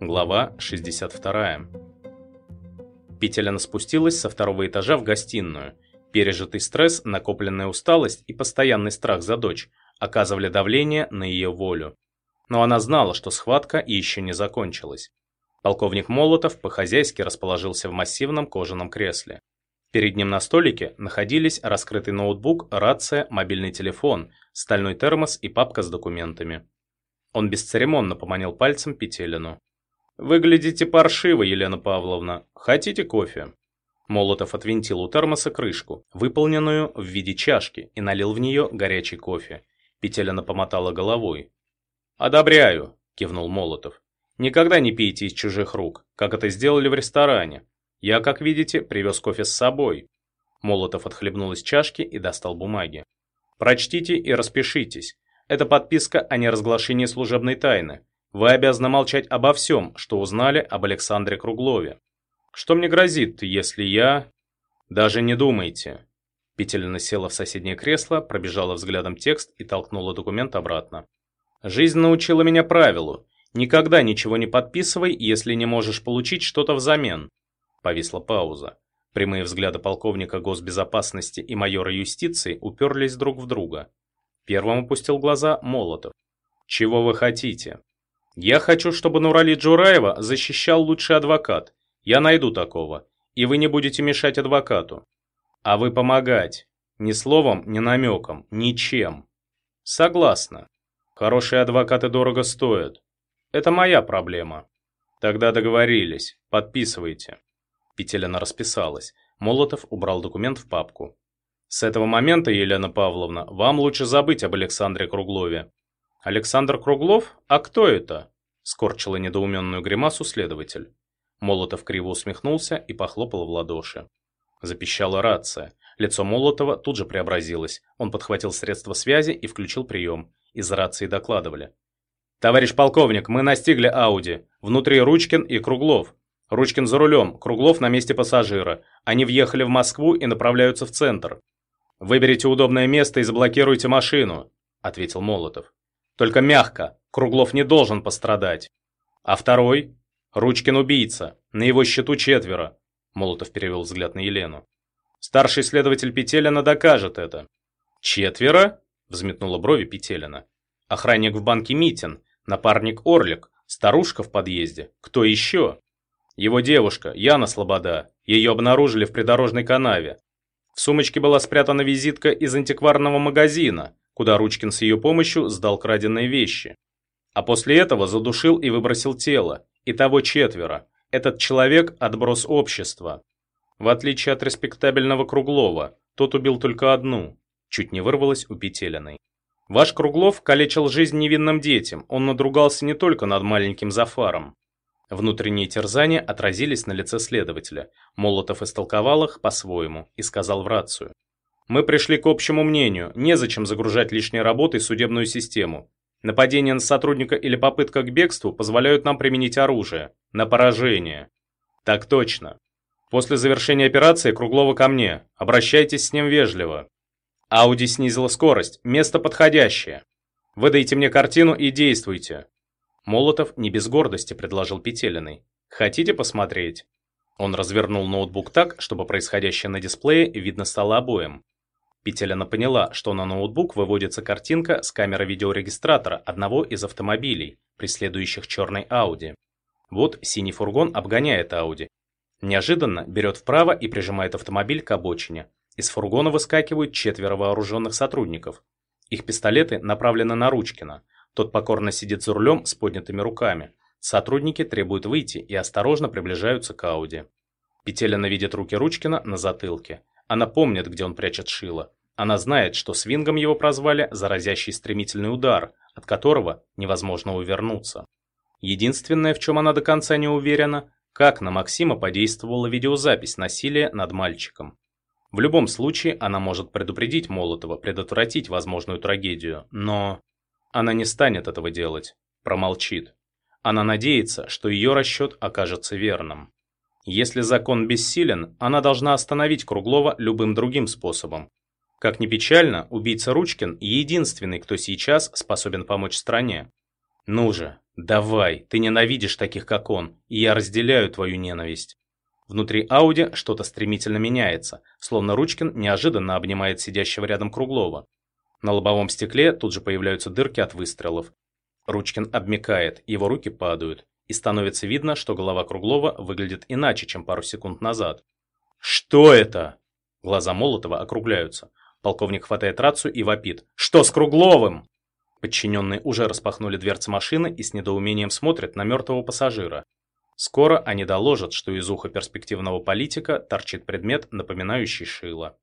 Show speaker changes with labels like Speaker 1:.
Speaker 1: Глава 62. Петелина спустилась со второго этажа в гостиную. Пережитый стресс, накопленная усталость и постоянный страх за дочь оказывали давление на ее волю. Но она знала, что схватка еще не закончилась. Полковник Молотов по-хозяйски расположился в массивном кожаном кресле. Перед ним на столике находились раскрытый ноутбук, рация, мобильный телефон, стальной термос и папка с документами. Он бесцеремонно поманил пальцем Петелину. «Выглядите паршиво, Елена Павловна. Хотите кофе?» Молотов отвинтил у термоса крышку, выполненную в виде чашки, и налил в нее горячий кофе. Петелина помотала головой. «Одобряю», – кивнул Молотов. «Никогда не пейте из чужих рук, как это сделали в ресторане. Я, как видите, привез кофе с собой». Молотов отхлебнул из чашки и достал бумаги. «Прочтите и распишитесь. Это подписка о неразглашении служебной тайны. Вы обязаны молчать обо всем, что узнали об Александре Круглове. Что мне грозит, если я... Даже не думайте. Петелина села в соседнее кресло, пробежала взглядом текст и толкнула документ обратно. Жизнь научила меня правилу. Никогда ничего не подписывай, если не можешь получить что-то взамен. Повисла пауза. Прямые взгляды полковника госбезопасности и майора юстиции уперлись друг в друга. Первым опустил глаза Молотов. «Чего вы хотите?» Я хочу, чтобы Нурали Джураева защищал лучший адвокат. Я найду такого. И вы не будете мешать адвокату. А вы помогать. Ни словом, ни намеком, ничем. Согласна. Хорошие адвокаты дорого стоят. Это моя проблема. Тогда договорились. Подписывайте. Петелина расписалась. Молотов убрал документ в папку. С этого момента, Елена Павловна, вам лучше забыть об Александре Круглове. «Александр Круглов? А кто это?» – скорчила недоуменную гримасу следователь. Молотов криво усмехнулся и похлопал в ладоши. Запищала рация. Лицо Молотова тут же преобразилось. Он подхватил средства связи и включил прием. Из рации докладывали. «Товарищ полковник, мы настигли Ауди. Внутри Ручкин и Круглов. Ручкин за рулем, Круглов на месте пассажира. Они въехали в Москву и направляются в центр. Выберите удобное место и заблокируйте машину», – ответил Молотов. Только мягко, Круглов не должен пострадать. А второй? Ручкин убийца, на его счету четверо. Молотов перевел взгляд на Елену. Старший следователь Петелина докажет это. Четверо? Взметнула брови Петелина. Охранник в банке Митин, напарник Орлик, старушка в подъезде. Кто еще? Его девушка, Яна Слобода. Ее обнаружили в придорожной канаве. В сумочке была спрятана визитка из антикварного магазина куда Ручкин с ее помощью сдал краденные вещи. А после этого задушил и выбросил тело. И того четверо. Этот человек – отброс общества. В отличие от респектабельного Круглова, тот убил только одну. Чуть не вырвалось у Петелиной. Ваш Круглов калечил жизнь невинным детям, он надругался не только над маленьким Зафаром. Внутренние терзания отразились на лице следователя. Молотов истолковал их по-своему и сказал в рацию. Мы пришли к общему мнению, незачем загружать лишней работой судебную систему. Нападение на сотрудника или попытка к бегству позволяют нам применить оружие. На поражение. Так точно. После завершения операции Круглова ко мне. Обращайтесь с ним вежливо. Ауди снизила скорость. Место подходящее. Выдайте мне картину и действуйте. Молотов не без гордости предложил Петелиной. Хотите посмотреть? Он развернул ноутбук так, чтобы происходящее на дисплее видно стало обоим. Петелина поняла, что на ноутбук выводится картинка с камеры видеорегистратора одного из автомобилей, преследующих черный Ауди. Вот синий фургон обгоняет Ауди. Неожиданно берет вправо и прижимает автомобиль к обочине. Из фургона выскакивают четверо вооруженных сотрудников. Их пистолеты направлены на Ручкина. Тот покорно сидит за рулем с поднятыми руками. Сотрудники требуют выйти и осторожно приближаются к Ауди. Петелина видит руки Ручкина на затылке. Она помнит, где он прячет шило. Она знает, что свингом его прозвали «заразящий стремительный удар», от которого невозможно увернуться. Единственное, в чем она до конца не уверена, как на Максима подействовала видеозапись насилия над мальчиком. В любом случае, она может предупредить Молотова, предотвратить возможную трагедию, но... Она не станет этого делать, промолчит. Она надеется, что ее расчет окажется верным. Если закон бессилен, она должна остановить Круглова любым другим способом. Как ни печально, убийца Ручкин – единственный, кто сейчас способен помочь стране. Ну же, давай, ты ненавидишь таких, как он, и я разделяю твою ненависть. Внутри Ауди что-то стремительно меняется, словно Ручкин неожиданно обнимает сидящего рядом Круглова. На лобовом стекле тут же появляются дырки от выстрелов. Ручкин обмякает, его руки падают и становится видно, что голова Круглова выглядит иначе, чем пару секунд назад. «Что это?» Глаза Молотова округляются. Полковник хватает рацию и вопит. «Что с Кругловым?» Подчиненные уже распахнули дверцы машины и с недоумением смотрят на мертвого пассажира. Скоро они доложат, что из уха перспективного политика торчит предмет, напоминающий шило.